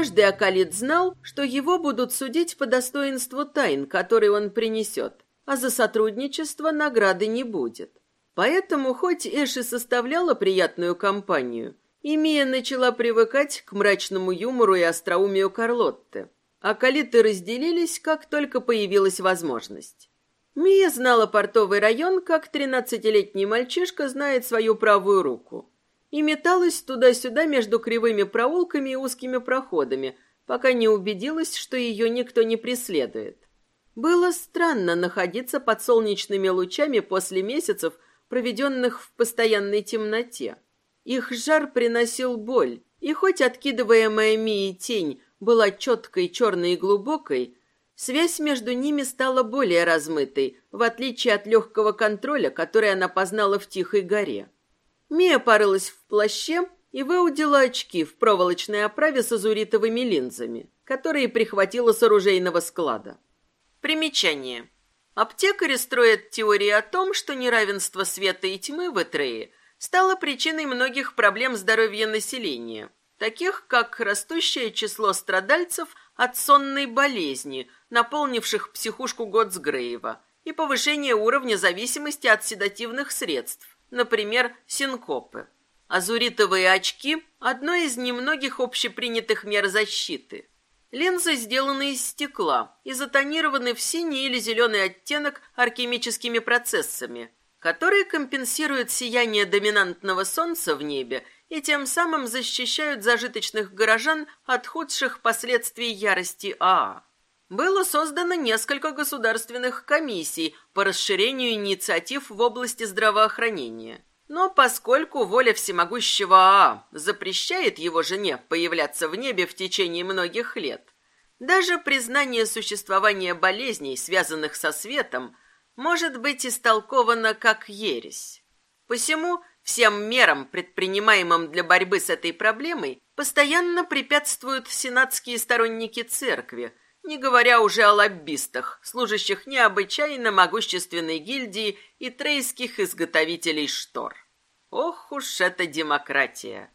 каждый Акалит знал, что его будут судить по достоинству тайн, которые он принесет, а за сотрудничество награды не будет. Поэтому, хоть Эши составляла приятную компанию, и Мия начала привыкать к мрачному юмору и остроумию Карлотты. Акалиты разделились, как только появилась возможность. Мия знала портовый район, как тринадцатилетний мальчишка знает свою правую руку. И металась туда-сюда между кривыми проулками и узкими проходами, пока не убедилась, что ее никто не преследует. Было странно находиться под солнечными лучами после месяцев, проведенных в постоянной темноте. Их жар приносил боль, и хоть откидываемая Мией тень была четкой, черной и глубокой, Связь между ними стала более размытой, в отличие от легкого контроля, который она познала в Тихой горе. Мия порылась в плаще и выудила очки в проволочной оправе с азуритовыми линзами, которые прихватила с оружейного склада. Примечание. Аптекари строят теории о том, что неравенство света и тьмы в Этрее стало причиной многих проблем здоровья населения, таких как растущее число страдальцев от сонной болезни – наполнивших психушку Готсгрейва, и повышение уровня зависимости от седативных средств, например, синкопы. Азуритовые очки – одно из немногих общепринятых мер защиты. Линзы сделаны из стекла и затонированы в синий или зеленый оттенок архимическими процессами, которые компенсируют сияние доминантного солнца в небе и тем самым защищают зажиточных горожан от худших последствий ярости Аа было создано несколько государственных комиссий по расширению инициатив в области здравоохранения. Но поскольку воля всемогущего Аа запрещает его жене появляться в небе в течение многих лет, даже признание существования болезней, связанных со светом, может быть истолковано как ересь. Посему всем мерам, предпринимаемым для борьбы с этой проблемой, постоянно препятствуют сенатские сторонники церкви, не говоря уже о лоббистах, служащих необычайно могущественной гильдии и трейских изготовителей штор. Ох уж эта демократия!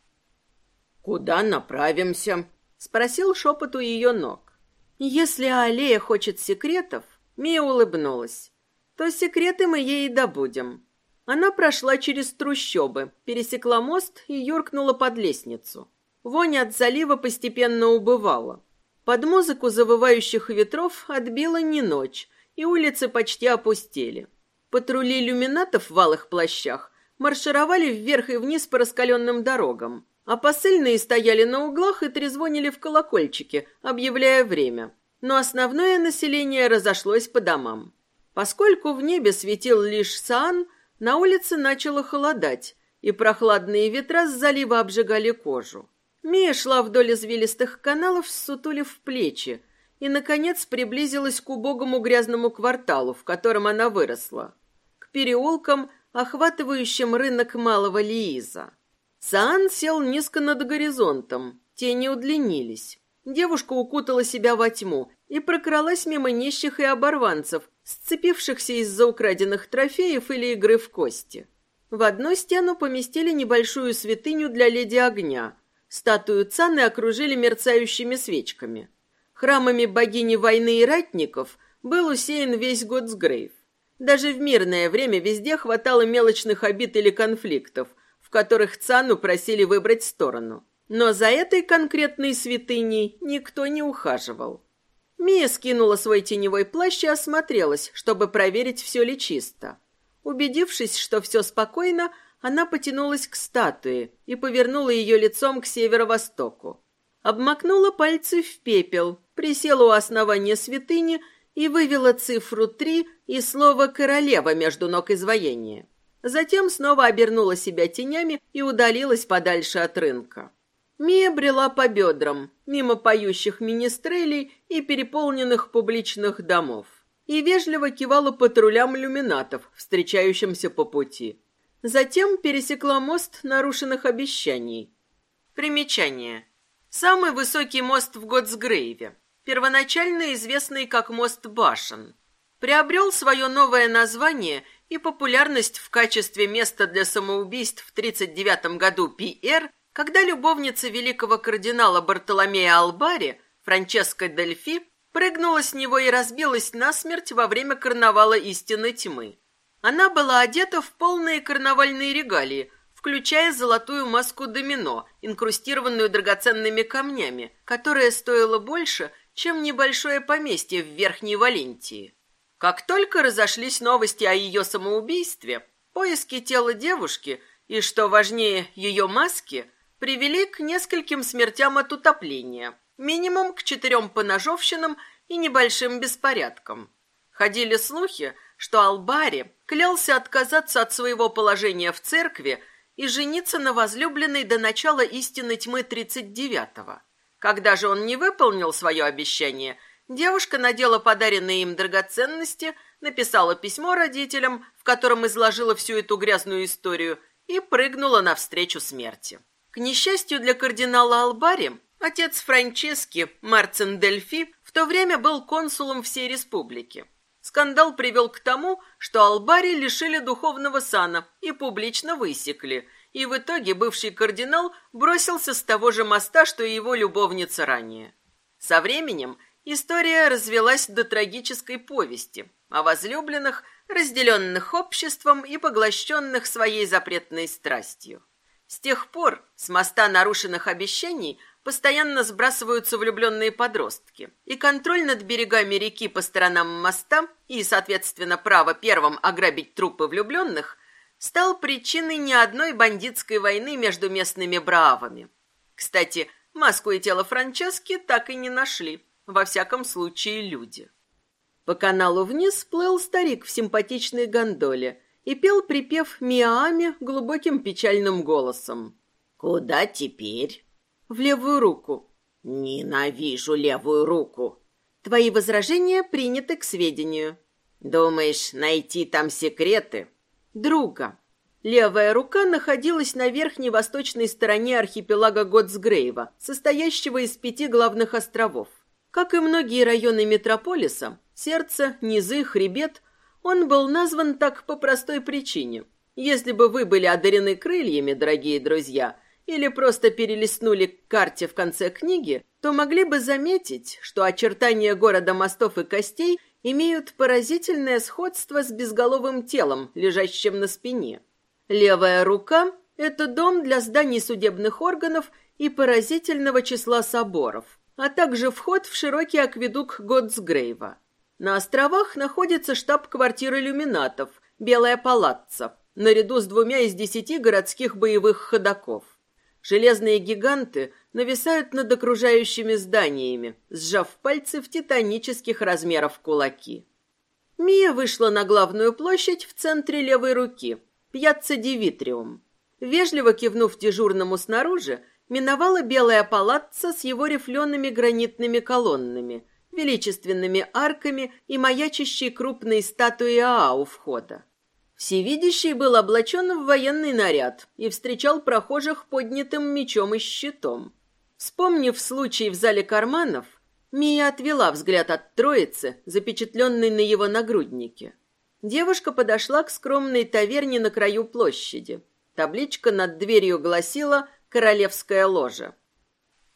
«Куда направимся?» — спросил шепот у ее ног. «Если Аллея хочет секретов...» — Мия улыбнулась. «То секреты мы ей и добудем». Она прошла через трущобы, пересекла мост и юркнула под лестницу. Вонь от залива постепенно убывала. Под музыку завывающих ветров отбила не ночь, и улицы почти опустели. Патрули иллюминатов в алых плащах маршировали вверх и вниз по раскаленным дорогам, а посыльные стояли на углах и трезвонили в колокольчики, объявляя время. Но основное население разошлось по домам. Поскольку в небе светил лишь Саан, на улице начало холодать, и прохладные ветра с залива обжигали кожу. Мия шла вдоль извилистых каналов, сутулив плечи, и, наконец, приблизилась к убогому грязному кварталу, в котором она выросла, к переулкам, охватывающим рынок Малого Лииза. Саан сел низко над горизонтом, тени удлинились. Девушка укутала себя во тьму и прокралась мимо нищих и оборванцев, сцепившихся из-за украденных трофеев или игры в кости. В одну стену поместили небольшую святыню для леди огня, Статую Цаны окружили мерцающими свечками. Храмами богини войны и ратников был усеян весь Готсгрейв. Даже в мирное время везде хватало мелочных обид или конфликтов, в которых Цану просили выбрать сторону. Но за этой конкретной святыней никто не ухаживал. Мия скинула свой теневой плащ и осмотрелась, чтобы проверить, все ли чисто. Убедившись, что все спокойно, она потянулась к статуе и повернула ее лицом к северо-востоку. Обмакнула пальцы в пепел, присела у основания святыни и вывела цифру три и слово «королева» между ног изваяния. Затем снова обернула себя тенями и удалилась подальше от рынка. Мия брела по бедрам, мимо поющих министрелей и переполненных публичных домов, и вежливо кивала патрулям люминатов, встречающимся по пути. Затем пересекла мост нарушенных обещаний. Примечание. Самый высокий мост в Готсгрейве, первоначально известный как мост Башен, приобрел свое новое название и популярность в качестве места для самоубийств в 1939 году ПР когда любовница великого кардинала Бартоломея Албари, Франческа Дельфи, прыгнула с него и разбилась насмерть во время карнавала истины тьмы. Она была одета в полные карнавальные регалии, включая золотую маску домино, инкрустированную драгоценными камнями, которая стоила больше, чем небольшое поместье в Верхней Валентии. Как только разошлись новости о ее самоубийстве, поиски тела девушки и, что важнее, ее маски, привели к нескольким смертям от утопления – Минимум к четырем поножовщинам и небольшим беспорядкам. Ходили слухи, что Албари клялся отказаться от своего положения в церкви и жениться на возлюбленной до начала истины тьмы 39-го. Когда же он не выполнил свое обещание, девушка надела подаренные им драгоценности, написала письмо родителям, в котором изложила всю эту грязную историю, и прыгнула навстречу смерти. К несчастью для кардинала Албари, Отец Франчески, Марцин Дельфи, в то время был консулом всей республики. Скандал привел к тому, что Албари лишили духовного сана и публично высекли, и в итоге бывший кардинал бросился с того же моста, что и его любовница ранее. Со временем история развелась до трагической повести о возлюбленных, разделенных обществом и поглощенных своей запретной страстью. С тех пор с моста нарушенных обещаний постоянно сбрасываются влюбленные подростки, и контроль над берегами реки по сторонам моста и, соответственно, право первым ограбить трупы влюбленных стал причиной не одной бандитской войны между местными бравами. Кстати, маску и тело Франчески так и не нашли, во всяком случае люди. По каналу вниз плыл старик в симпатичной гондоле и пел припев Миами глубоким печальным голосом. «Куда теперь?» В левую руку. Ненавижу левую руку. Твои возражения приняты к сведению. Думаешь, найти там секреты? Друга. Левая рука находилась на верхней восточной стороне архипелага Готсгрейва, состоящего из пяти главных островов. Как и многие районы метрополиса, сердце, низы, хребет, он был назван так по простой причине. Если бы вы были одарены крыльями, дорогие друзья, или просто перелистнули к карте в конце книги, то могли бы заметить, что очертания города мостов и костей имеют поразительное сходство с безголовым телом, лежащим на спине. Левая рука – это дом для зданий судебных органов и поразительного числа соборов, а также вход в широкий акведук Готсгрейва. На островах находится штаб-квартира люминатов, Белая палаццо, наряду с двумя из десяти городских боевых ходаков. Железные гиганты нависают над окружающими зданиями, сжав пальцы в титанических размеров кулаки. Мия вышла на главную площадь в центре левой руки, пьяцца Дивитриум. Вежливо кивнув дежурному снаружи, миновала белое палаццо с его рифлеными гранитными колоннами, величественными арками и маячащей крупной статуей Аа у входа. Всевидящий был облачен в военный наряд и встречал прохожих поднятым мечом и щитом. Вспомнив случай в зале карманов, Мия отвела взгляд от троицы, запечатленной на его нагруднике. Девушка подошла к скромной таверне на краю площади. Табличка над дверью гласила «Королевская ложа».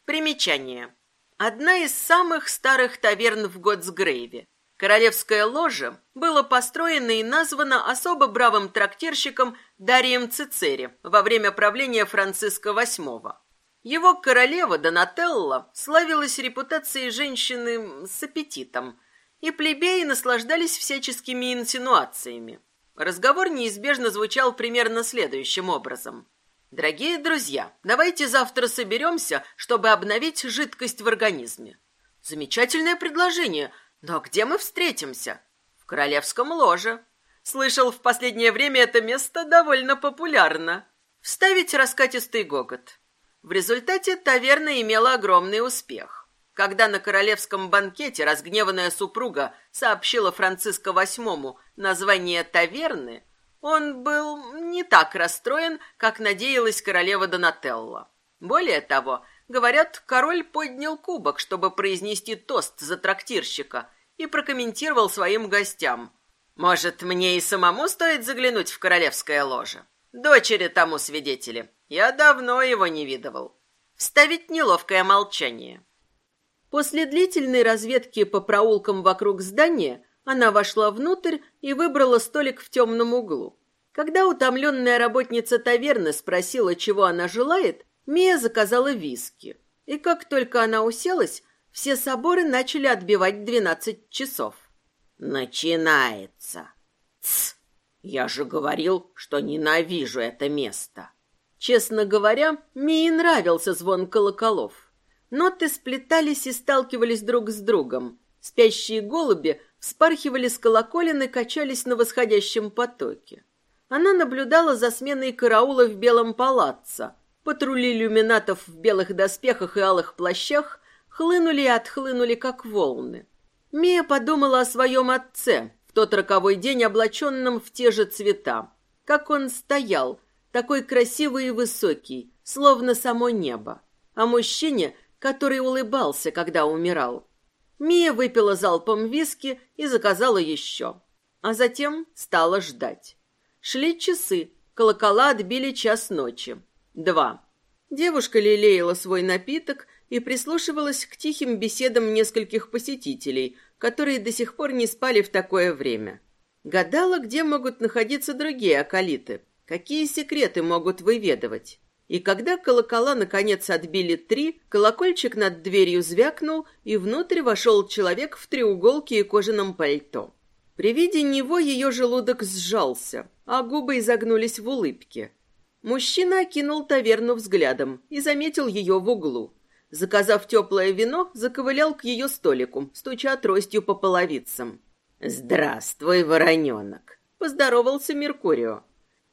Примечание. Одна из самых старых таверн в Готсгрейве. Королевская ложа было построено и названо особо бравым трактирщиком Дарием Цицери во время правления Франциска VIII. Его королева Донателла славилась репутацией женщины с аппетитом, и плебеи наслаждались всяческими инсинуациями. Разговор неизбежно звучал примерно следующим образом. «Дорогие друзья, давайте завтра соберемся, чтобы обновить жидкость в организме». «Замечательное предложение», но где мы встретимся? В королевском ложе. Слышал, в последнее время это место довольно популярно. Вставить раскатистый гогот. В результате таверна имела огромный успех. Когда на королевском банкете разгневанная супруга сообщила Франциско VIII название таверны, он был не так расстроен, как надеялась королева Донателла. Более того, Говорят, король поднял кубок, чтобы произнести тост за трактирщика, и прокомментировал своим гостям. «Может, мне и самому стоит заглянуть в королевское ложе? Дочери тому свидетели. Я давно его не видывал. Вставить неловкое молчание. После длительной разведки по проулкам вокруг здания она вошла внутрь и выбрала столик в темном углу. Когда утомленная работница таверны спросила, чего она желает, Мия заказала виски. И как только она уселась, все соборы начали отбивать двенадцать часов. «Начинается!» «Тсс! Я же говорил, что ненавижу это место!» Честно говоря, Мии нравился звон колоколов. Ноты сплетались и сталкивались друг с другом. Спящие голуби вспархивали с колоколен и качались на восходящем потоке. Она наблюдала за сменой караула в белом палаццо. Патрули люминатов в белых доспехах и алых плащах хлынули и отхлынули, как волны. Мия подумала о своем отце, в тот роковой день облаченном в те же цвета. Как он стоял, такой красивый и высокий, словно само небо. О мужчине, который улыбался, когда умирал. Мия выпила залпом виски и заказала еще. А затем стала ждать. Шли часы, колокола отбили час ночи. Два. Девушка лелеяла свой напиток и прислушивалась к тихим беседам нескольких посетителей, которые до сих пор не спали в такое время. Гадала, где могут находиться другие околиты, какие секреты могут выведывать. И когда колокола наконец отбили три, колокольчик над дверью звякнул, и внутрь вошел человек в треуголке и кожаном пальто. При виде него ее желудок сжался, а губы изогнулись в улыбке. Мужчина окинул таверну взглядом и заметил ее в углу. Заказав теплое вино, заковылял к ее столику, стуча тростью по половицам. «Здравствуй, вороненок!» — поздоровался Меркурио.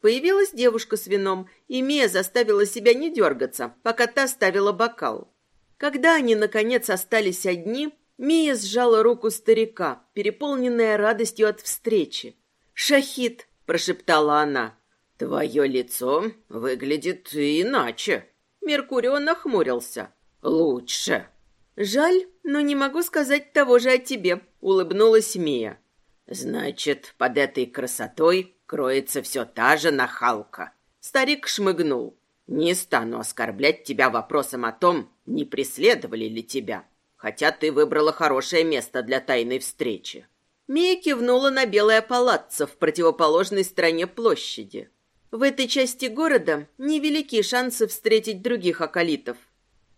Появилась девушка с вином, и Мия заставила себя не дергаться, пока та ставила бокал. Когда они, наконец, остались одни, Мия сжала руку старика, переполненная радостью от встречи. «Шахид!» – прошептала она. «Твое лицо выглядит иначе». Меркурио нахмурился. «Лучше». «Жаль, но не могу сказать того же о тебе», — улыбнулась Мия. «Значит, под этой красотой кроется все та же нахалка». Старик шмыгнул. «Не стану оскорблять тебя вопросом о том, не преследовали ли тебя хотя ты выбрала хорошее место для тайной встречи». Мия кивнула на белое палаццо в противоположной стороне площади. В этой части города невелики шансы встретить других околитов.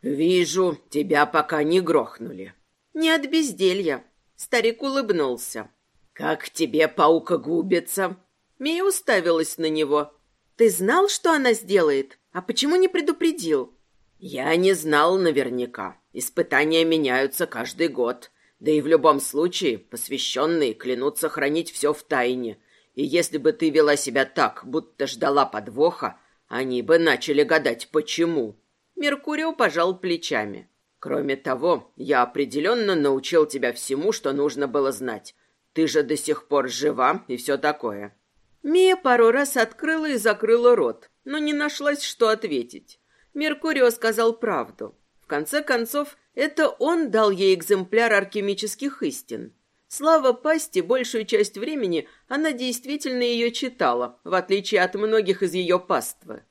«Вижу, тебя пока не грохнули». «Не от безделья». Старик улыбнулся. «Как тебе паукогубица?» Мия уставилась на него. «Ты знал, что она сделает? А почему не предупредил?» «Я не знал наверняка. Испытания меняются каждый год. Да и в любом случае посвященные клянутся хранить все в тайне. И если бы ты вела себя так, будто ждала подвоха, они бы начали гадать, почему. Меркурио пожал плечами. Кроме того, я определенно научил тебя всему, что нужно было знать. Ты же до сих пор жива и все такое. Мия пару раз открыла и закрыла рот, но не нашлась, что ответить. Меркурио сказал правду конце концов, это он дал ей экземпляр алхимических истин. Слава пасти, большую часть времени она действительно ее читала, в отличие от многих из ее паствы.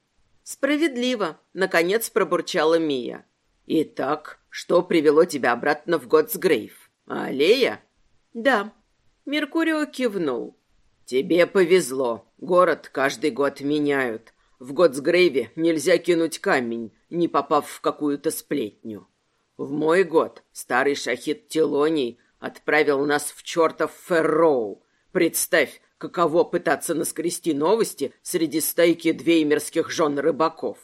«Справедливо», — наконец пробурчала Мия. «Итак, что привело тебя обратно в Готсгрейв? Аллея?» «Да». Меркурио кивнул. «Тебе повезло. Город каждый год меняют. В Готсгрейве нельзя кинуть камень, не попав в какую-то сплетню. В мой год старый шахид Телоний отправил нас в чертов Ферроу. Представь, каково пытаться наскрести новости среди стайки двеймерских жен рыбаков.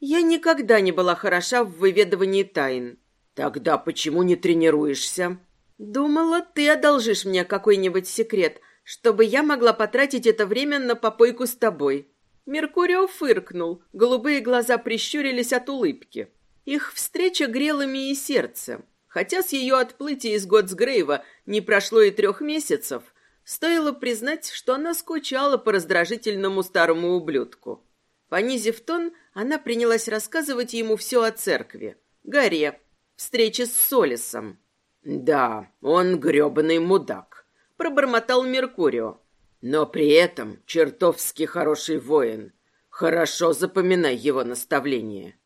Я никогда не была хороша в выведывании тайн. Тогда почему не тренируешься? Думала, ты одолжишь мне какой-нибудь секрет, чтобы я могла потратить это время на попойку с тобой. Меркурио фыркнул, голубые глаза прищурились от улыбки. Их встреча грела Мии сердце. Хотя с ее отплытия из Готсгрейва не прошло и трех месяцев, стоило признать, что она скучала по раздражительному старому ублюдку. Понизив тон, она принялась рассказывать ему все о церкви, горе, встрече с Солисом. «Да, он грёбаный мудак», — пробормотал Меркурио. Но при этом чертовски хороший воин. Хорошо запоминай его наставление.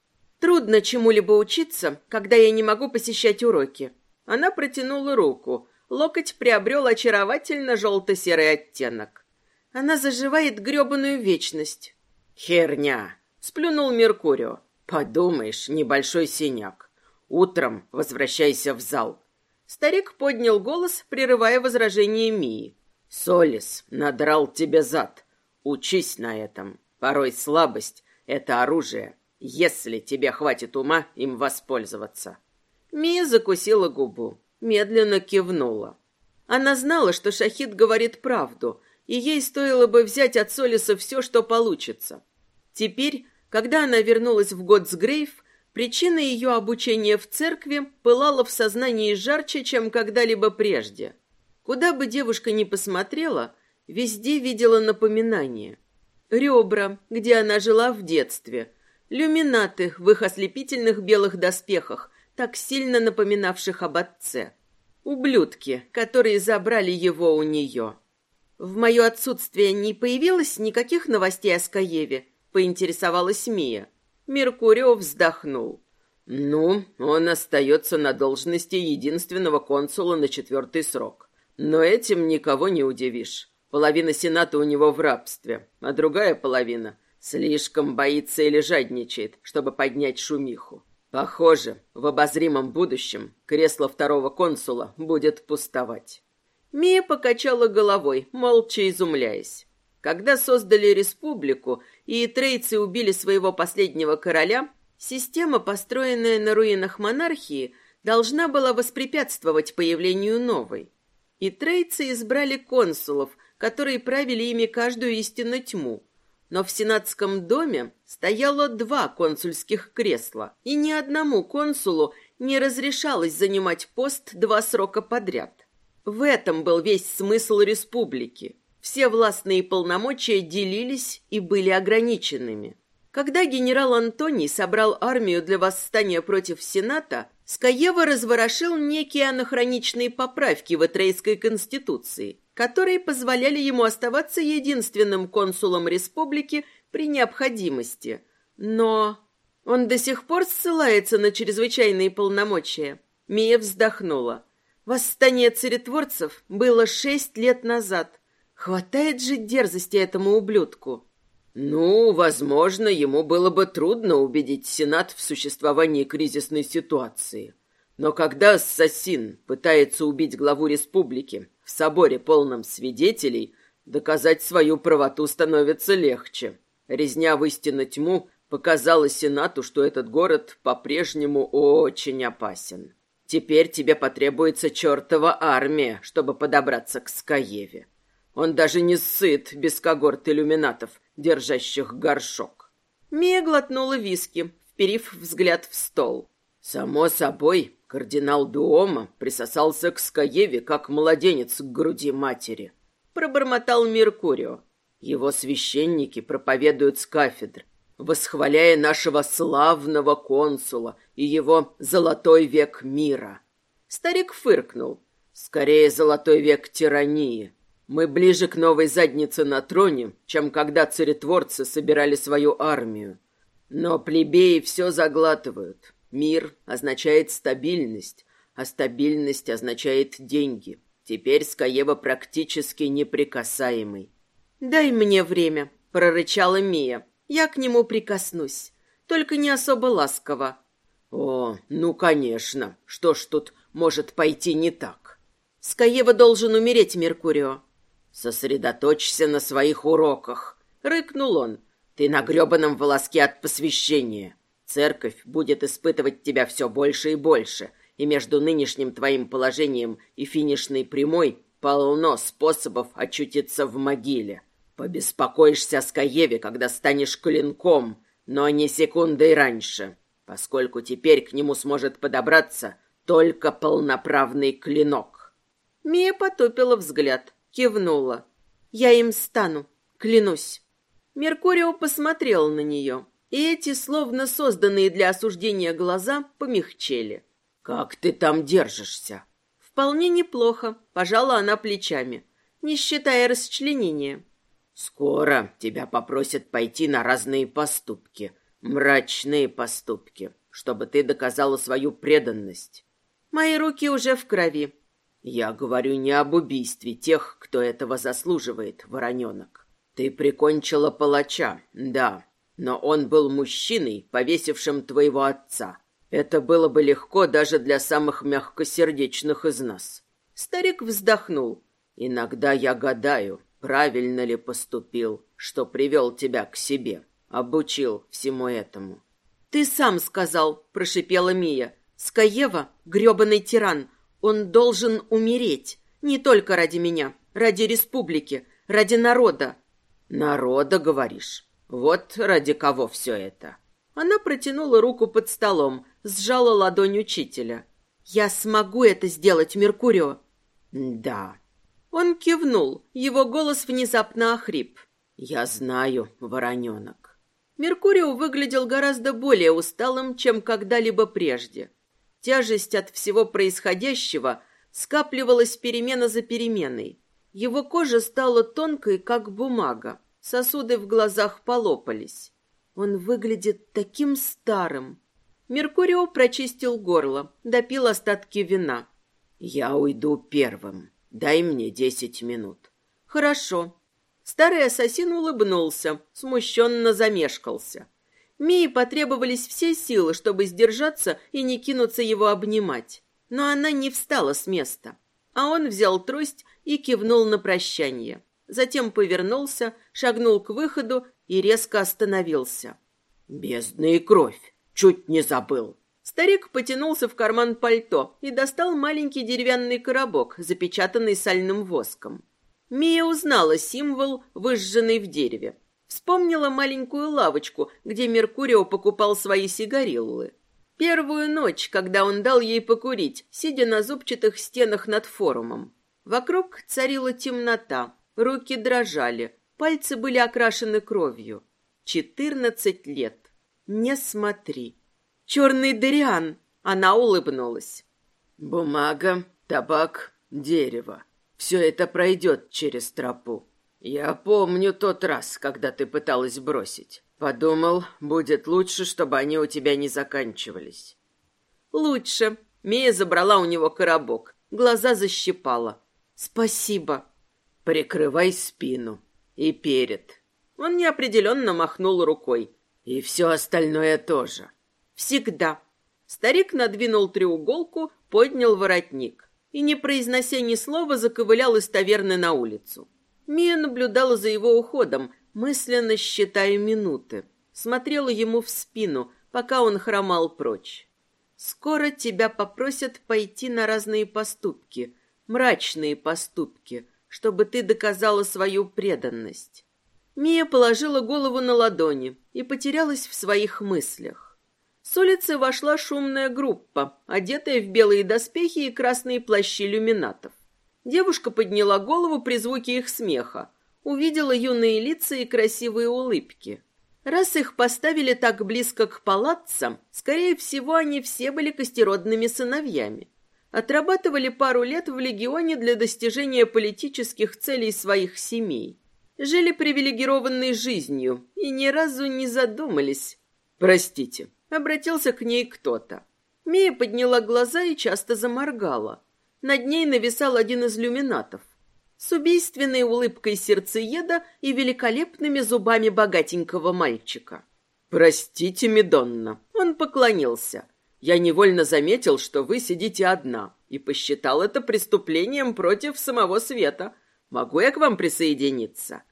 Трудно чему-либо учиться, когда я не могу посещать уроки. Она протянула руку. Локоть приобрел очаровательно желто-серый оттенок. Она заживает гребаную вечность. Херня, сплюнул Меркурио. Подумаешь, небольшой синяк. Утром возвращайся в зал. Старик поднял голос, прерывая возражение Мии. Солис надрал тебе зад. Учись на этом. Порой слабость — это оружие, если тебе хватит ума им воспользоваться. Мия закусила губу, медленно кивнула. Она знала, что Шахид говорит правду, и ей стоило бы взять от Солиса все, что получится. Теперь, когда она вернулась в Готсгрейв, причина ее обучения в церкви пылала в сознании жарче, чем когда-либо прежде. Куда бы девушка ни посмотрела, везде видела напоминание. Ребра, где она жила в детстве, люминаты в их ослепительных белых доспехах, так сильно напоминавших об отце. Ублюдки, которые забрали его у нее. В мое отсутствие не появилось никаких новостей о Скаеве, поинтересовалась Мия. Меркурио вздохнул. Ну, он остается на должности единственного консула на четвертый срок. Но этим никого не удивишь. Половина сената у него в рабстве, а другая половина слишком боится или жадничает, чтобы поднять шумиху. Похоже, в обозримом будущем кресло второго консула будет пустовать. Мия покачала головой, молча изумляясь. Когда создали республику и трейцы убили своего последнего короля, система, построенная на руинах монархии, должна была воспрепятствовать появлению новой. И трейцы избрали консулов, которые правили ими каждую истинно тьму, но в сенатском доме стояло два консульских кресла, и ни одному консулу не разрешалось занимать пост два срока подряд. В этом был весь смысл республики. Все властные полномочия делились и были ограниченными. Когда генерал Антоний собрал армию для восстания против Сената, Скаева разворошил некие анахроничные поправки в Этрейской конституции, которые позволяли ему оставаться единственным консулом республики при необходимости. Но он до сих пор ссылается на чрезвычайные полномочия. Мия вздохнула. Восстание царетворцев было шесть лет назад. Хватает же дерзости этому ублюдку. Ну, возможно, ему было бы трудно убедить Сенат в существовании кризисной ситуации. Но когда ассасин пытается убить главу республики в соборе полном свидетелей, доказать свою правоту становится легче. Резня в истинно тьму показала Сенату, что этот город по-прежнему очень опасен. Теперь тебе потребуется чертова армия, чтобы подобраться к Скаеве. Он даже не сыт без когорт иллюминатов, держащих горшок. Мия глотнула виски, вперив взгляд в стол. Само собой, кардинал Дуома присосался к Скаеве, как младенец к груди матери. Пробормотал Меркурио. Его священники проповедуют с кафедр, восхваляя нашего славного консула и его золотой век мира. Старик фыркнул. Скорее, золотой век тирании. Мы ближе к новой заднице на троне, чем когда царетворцы собирали свою армию. Но плебеи все заглатывают. Мир означает стабильность, а стабильность означает деньги. Теперь Скаева практически неприкасаемый. «Дай мне время», — прорычала Мия. «Я к нему прикоснусь, только не особо ласково». «О, ну, конечно. Что ж тут может пойти не так?» «Скаева должен умереть, Меркурио. «Сосредоточься на своих уроках», — рыкнул он. «Ты на гребаном волоске от посвящения. Церковь будет испытывать тебя все больше и больше, и между нынешним твоим положением и финишной прямой полно способов очутиться в могиле. Побеспокоишься о Скаеве, когда станешь клинком, но не секундой раньше, поскольку теперь к нему сможет подобраться только полноправный клинок». Мия потупила взгляд кивнула. «Я им стану, клянусь». Меркурио посмотрел на нее, и эти, словно созданные для осуждения глаза, помягчели. «Как ты там держишься?» «Вполне неплохо», — пожала она плечами, не считая расчленения. Скоро тебя попросят пойти на разные поступки, мрачные поступки, чтобы ты доказала свою преданность. Мои руки уже в крови. Я говорю не об убийстве тех, кто этого заслуживает, вороненок. Ты прикончила палача, да, но он был мужчиной, повесившим твоего отца. Это было бы легко даже для самых мягкосердечных из нас. Старик вздохнул. Иногда я гадаю, правильно ли поступил, что привел тебя к себе, обучил всему этому. Ты сам сказал, прошипела Мия. Скаева — грёбаный тиран. Он должен умереть. Не только ради меня, ради республики, ради народа. Народа, говоришь? Вот ради кого все это. Она протянула руку под столом, сжала ладонь учителя. «Я смогу это сделать, Меркурио?» «Да». Он кивнул, его голос внезапно охрип. «Я знаю, вороненок». Меркурио выглядел гораздо более усталым, чем когда-либо прежде. Тяжесть от всего происходящего скапливалась перемена за переменой. Его кожа стала тонкой, как бумага. Сосуды в глазах полопались. Он выглядит таким старым. Меркурио прочистил горло, допил остатки вина. «Я уйду первым. Дай мне десять минут». «Хорошо». Старый ассасин улыбнулся, смущенно замешкался. Мии потребовались все силы, чтобы сдержаться и не кинуться его обнимать. Но она не встала с места. А он взял трость и кивнул на прощание затем повернулся, шагнул к выходу и резко остановился. «Бездна и кровь! Чуть не забыл!» Старик потянулся в карман пальто и достал маленький деревянный коробок, запечатанный сальным воском. Мия узнала символ, выжженный в дереве. Вспомнила маленькую лавочку, где Меркурио покупал свои сигариллы. Первую ночь, когда он дал ей покурить, сидя на зубчатых стенах над форумом. Вокруг царила темнота, Руки дрожали, пальцы были окрашены кровью. Четырнадцать лет. Не смотри. Черный Дариан. Она улыбнулась. Бумага, табак, дерево. Все это пройдет через тропу. Я помню тот раз, когда ты пыталась бросить. Подумал, будет лучше, чтобы они у тебя не заканчивались. Лучше. Мия забрала у него коробок. Глаза защипала. Спасибо. Прикрывай спину. И перед. Он неопределенно махнул рукой. И все остальное тоже. Всегда. Старик надвинул треуголку, поднял воротник и, не произнося ни слова, заковылял из таверны на улицу. Мия наблюдала за его уходом, мысленно считая минуты. Смотрела ему в спину, пока он хромал прочь. «Скоро тебя попросят пойти на разные поступки, мрачные поступки, чтобы ты доказала свою преданность. Мия положила голову на ладони и потерялась в своих мыслях. С улицы вошла шумная группа, одетая в белые доспехи и красные плащи люминатов. Девушка подняла голову при звуке их смеха, увидела юные лица и красивые улыбки. Раз их поставили так близко к палаццам, скорее всего, они все были костеродными сыновьями отрабатывали пару лет в легионе для достижения политических целей своих семей. Жили привилегированной жизнью и ни разу не задумались. «Простите», — обратился к ней кто-то. Мия подняла глаза и часто заморгала. Над ней нависал один из люминатов. С убийственной улыбкой сердцееда и великолепными зубами богатенького мальчика. «Простите, Медонна», — он поклонился. Я невольно заметил, что вы сидите одна, и посчитал это преступлением против самого света. Могу я к вам присоединиться?»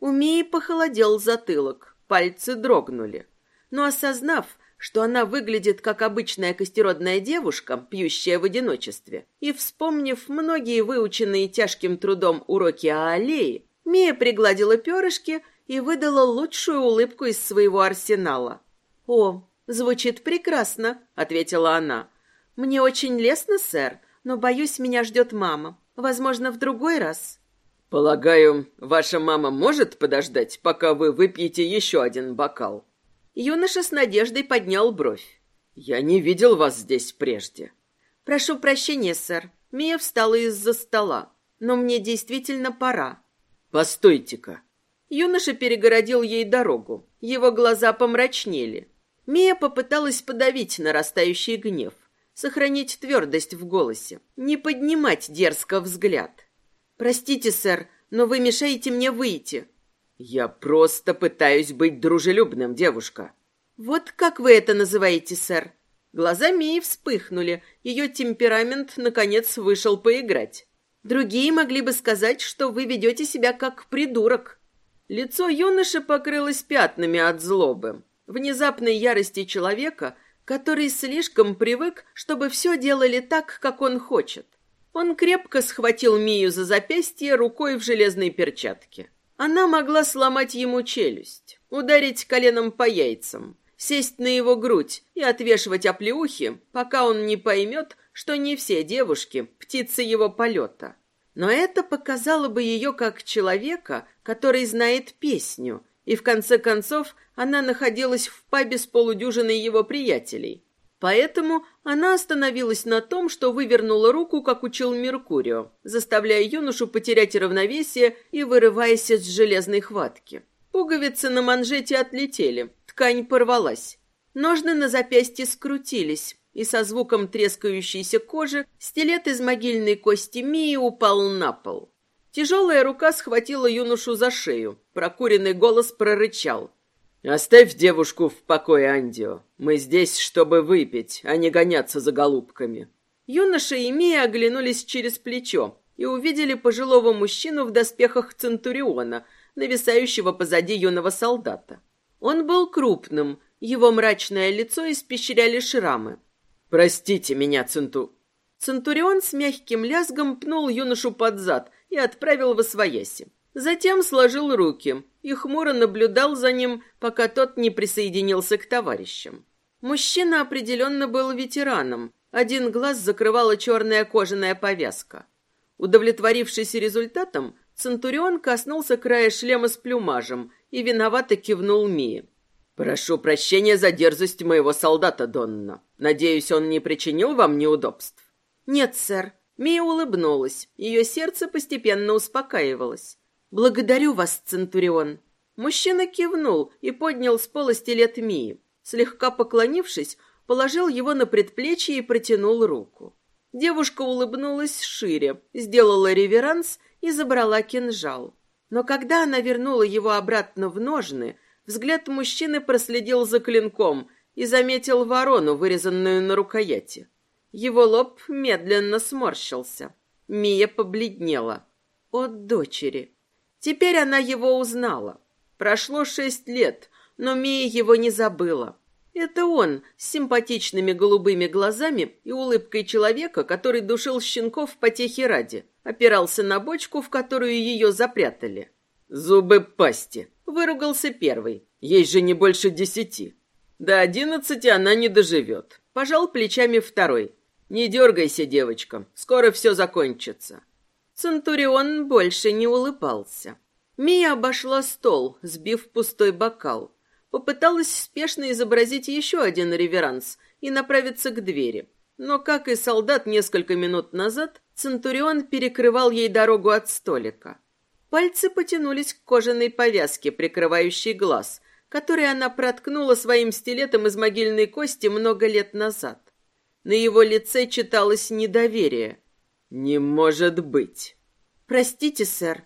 У Мии похолодел затылок, пальцы дрогнули. Но осознав, что она выглядит как обычная костеродная девушка, пьющая в одиночестве, и вспомнив многие выученные тяжким трудом уроки о аллее, Мия пригладила перышки и выдала лучшую улыбку из своего арсенала. «О, «Звучит прекрасно», — ответила она. «Мне очень лестно, сэр, но, боюсь, меня ждет мама. Возможно, в другой раз». «Полагаю, ваша мама может подождать, пока вы выпьете еще один бокал?» Юноша с надеждой поднял бровь. «Я не видел вас здесь прежде». «Прошу прощения, сэр. Мия встала из-за стола. Но мне действительно пора». «Постойте-ка». Юноша перегородил ей дорогу. Его глаза помрачнели. Мия попыталась подавить нарастающий гнев, сохранить твердость в голосе, не поднимать дерзко взгляд. «Простите, сэр, но вы мешаете мне выйти». «Я просто пытаюсь быть дружелюбным, девушка». «Вот как вы это называете, сэр?» Глаза Мии вспыхнули, ее темперамент, наконец, вышел поиграть. Другие могли бы сказать, что вы ведете себя как придурок. Лицо юноши покрылось пятнами от злобы, внезапной ярости человека, который слишком привык, чтобы все делали так, как он хочет. Он крепко схватил Мию за запястье рукой в железной перчатке. Она могла сломать ему челюсть, ударить коленом по яйцам, сесть на его грудь и отвешивать оплеухи, пока он не поймет, что не все девушки – птицы его полета. Но это показало бы ее как человека, который знает песню, и в конце концов она находилась в пабе с полудюжиной его приятелей. Поэтому она остановилась на том, что вывернула руку, как учил Меркурио, заставляя юношу потерять равновесие и вырываясь из железной хватки. Пуговицы на манжете отлетели, ткань порвалась. Ножны на запястье скрутились, и со звуком трескающейся кожи стилет из могильной кости Мии упал на пол. Тяжелая рука схватила юношу за шею. Прокуренный голос прорычал. «Оставь девушку в покое, Андио. Мы здесь, чтобы выпить, а не гоняться за голубками». Юноша и Мия оглянулись через плечо и увидели пожилого мужчину в доспехах Центуриона, нависающего позади юного солдата. Он был крупным, его мрачное лицо испещряли шрамы. «Простите меня, Центу...» Центурион с мягким лязгом пнул юношу под зад и отправил в освояси. Затем сложил руки и хмуро наблюдал за ним, пока тот не присоединился к товарищам. Мужчина определенно был ветераном. Один глаз закрывала черная кожаная повязка. Удовлетворившись результатом, Центурион коснулся края шлема с плюмажем и виновато кивнул Мии. «Прошу прощения за дерзость моего солдата, Донна. Надеюсь, он не причинил вам неудобств?» «Нет, сэр». Мия улыбнулась. Ее сердце постепенно успокаивалось. «Благодарю вас, Центурион». Мужчина кивнул и поднял с пола стилет Мии. Слегка поклонившись, положил его на предплечье и протянул руку. Девушка улыбнулась шире, сделала реверанс и забрала кинжал. Но когда она вернула его обратно в ножны, Взгляд мужчины проследил за клинком и заметил ворону, вырезанную на рукояти. Его лоб медленно сморщился. Мия побледнела. От дочери. Теперь она его узнала. Прошло шесть лет, но Мия его не забыла. Это он с симпатичными голубыми глазами и улыбкой человека, который душил щенков потехи ради, опирался на бочку, в которую ее запрятали. «Зубы пасти!» Выругался первый. Есть же не больше десяти. До одиннадцати она не доживет. Пожал плечами второй. Не дергайся, девочка. Скоро все закончится. Центурион больше не улыбался. Мия обошла стол, сбив пустой бокал. Попыталась спешно изобразить еще один реверанс и направиться к двери. Но, как и солдат несколько минут назад, Центурион перекрывал ей дорогу от столика. Пальцы потянулись к кожаной повязке, прикрывающей глаз, который она проткнула своим стилетом из могильной кости много лет назад. На его лице читалось недоверие. «Не может быть!» «Простите, сэр».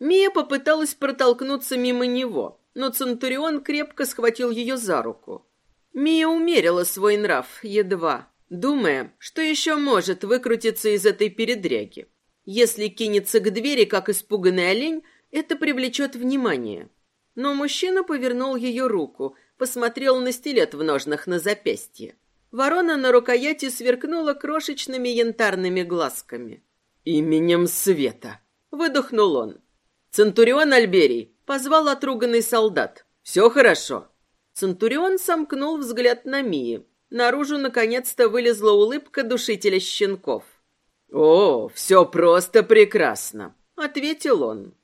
Мия попыталась протолкнуться мимо него, но Центурион крепко схватил ее за руку. Мия умерила свой нрав, едва, думая, что еще может выкрутиться из этой передряги. Если кинется к двери, как испуганный олень, это привлечет внимание. Но мужчина повернул ее руку, посмотрел на стилет в ножнах на запястье. Ворона на рукояти сверкнула крошечными янтарными глазками. «Именем Света!» — выдохнул он. «Центурион Альберий!» — позвал отруганный солдат. «Все хорошо!» Центурион сомкнул взгляд на Мии. Наружу наконец-то вылезла улыбка душителя щенков. «О, все просто прекрасно!» — ответил он.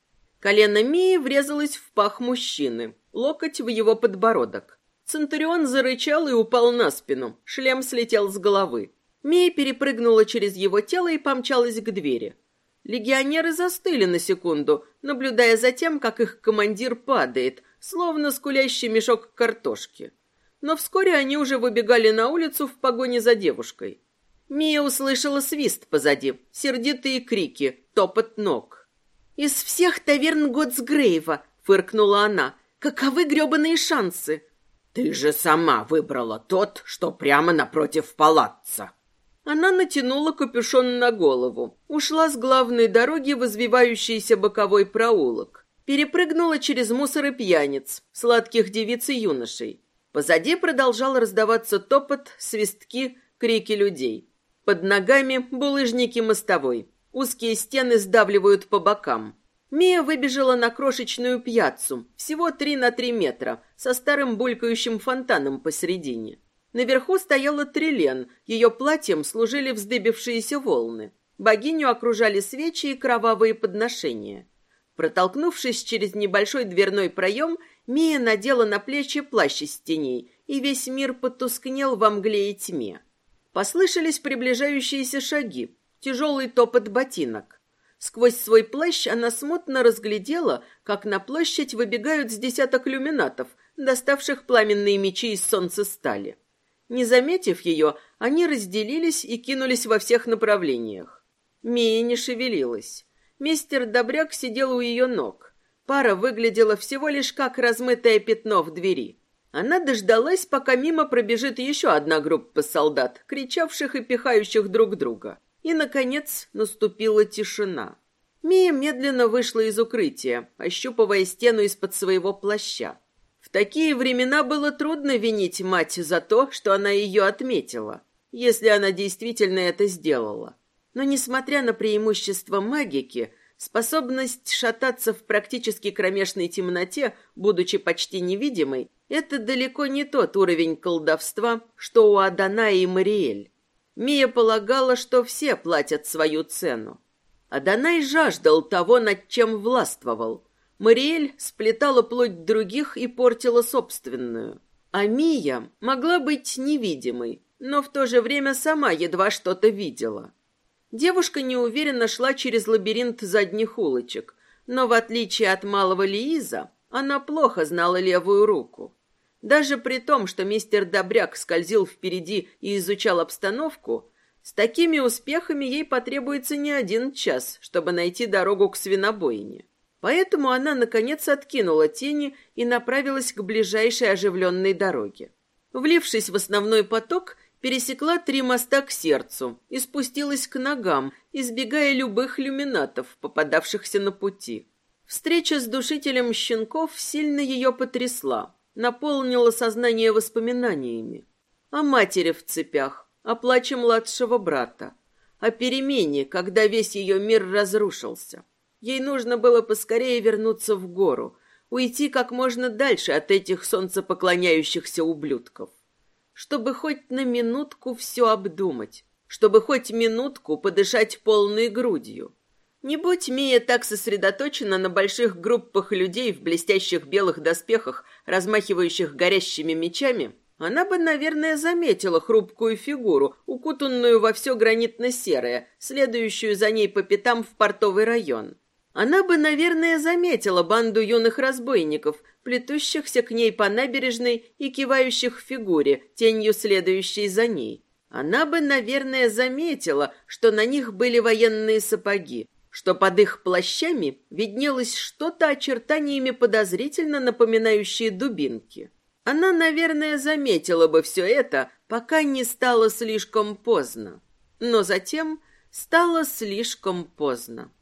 Колено Мии врезалось в пах мужчины, локоть в его подбородок. Центурион зарычал и упал на спину, шлем слетел с головы. Мия перепрыгнула через его тело и помчалась к двери. Легионеры застыли на секунду, наблюдая за тем, как их командир падает, словно скулящий мешок картошки. Но вскоре они уже выбегали на улицу в погоне за девушкой. Мия услышала свист позади, сердитые крики, топот ног. «Из всех таверн Готсгрейва!» — фыркнула она. «Каковы гребаные шансы?» «Ты же сама выбрала тот, что прямо напротив палаца!» Она натянула капюшон на голову, ушла с главной дороги в извивающийся боковой проулок, перепрыгнула через мусор и пьяниц, сладких девиц и юношей. Позади продолжал раздаваться топот, свистки, крики людей. Под ногами булыжники мостовой. Узкие стены сдавливают по бокам. Мия выбежала на крошечную пьяцу, всего три на три метра, со старым булькающим фонтаном посередине. Наверху стояла Трилен, ее платьем служили вздыбившиеся волны. Богиню окружали свечи и кровавые подношения. Протолкнувшись через небольшой дверной проем, Мия надела на плечи плащ из теней, и весь мир потускнел во мгле и тьме. Послышались приближающиеся шаги, тяжелый топот ботинок. Сквозь свой плащ она смутно разглядела, как на площадь выбегают с десяток люминатов, доставших пламенные мечи из солнцестали. Не заметив ее, они разделились и кинулись во всех направлениях. Мия не шевелилась. Мистер Добряк сидел у ее ног. Пара выглядела всего лишь как размытое пятно в двери. Она дождалась, пока мимо пробежит еще одна группа солдат, кричавших и пихающих друг друга. И, наконец, наступила тишина. Мия медленно вышла из укрытия, ощупывая стену из-под своего плаща. В такие времена было трудно винить мать за то, что она ее отметила, если она действительно это сделала. Но, несмотря на преимущество магики, способность шататься в практически кромешной темноте, будучи почти невидимой, это далеко не тот уровень колдовства, что у Адана и Мариэль. Мия полагала, что все платят свою цену. Адонай жаждал того, над чем властвовал, Мариэль сплетала плоть других и портила собственную. А Мия могла быть невидимой, но в то же время сама едва что-то видела. Девушка неуверенно шла через лабиринт задних улочек, но в отличие от малого Лииза, она плохо знала левую руку. Даже при том, что мистер Добряк скользил впереди и изучал обстановку, с такими успехами ей потребуется не один час, чтобы найти дорогу к свинобойне. Поэтому она, наконец, откинула тени и направилась к ближайшей оживленной дороге. Влившись в основной поток, пересекла три моста к сердцу и спустилась к ногам, избегая любых люминатов, попадавшихся на пути. Встреча с душителем щенков сильно ее потрясла, наполнила сознание воспоминаниями. О матери в цепях, о плаче младшего брата, о перемене, когда весь ее мир разрушился. Ей нужно было поскорее вернуться в гору, уйти как можно дальше от этих солнцепоклоняющихся ублюдков, чтобы хоть на минутку все обдумать, чтобы хоть минутку подышать полной грудью. Не будь Мия так сосредоточена на больших группах людей в блестящих белых доспехах, размахивающих горящими мечами, она бы, наверное, заметила хрупкую фигуру, укутанную во все гранитно-серое, следующую за ней по пятам в портовый район. Она бы, наверное, заметила банду юных разбойников, плетущихся к ней по набережной и кивающих фигуре, тенью следующей за ней. Она бы, наверное, заметила, что на них были военные сапоги, что под их плащами виднелось что-то очертаниями подозрительно напоминающее дубинки. Она, наверное, заметила бы все это, пока не стало слишком поздно. Но затем стало слишком поздно.